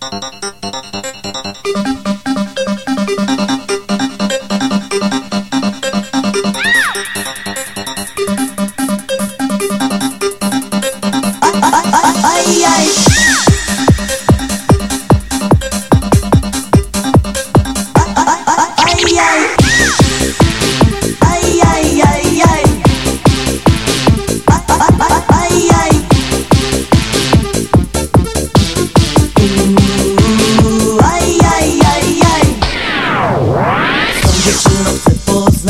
Bye. it falls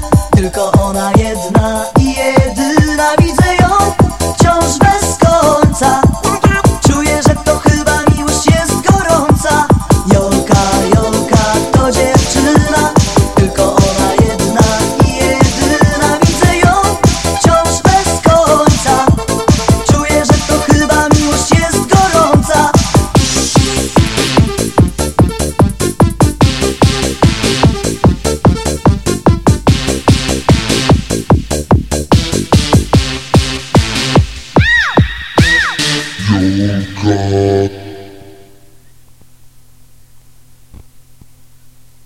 不幸な夢 God.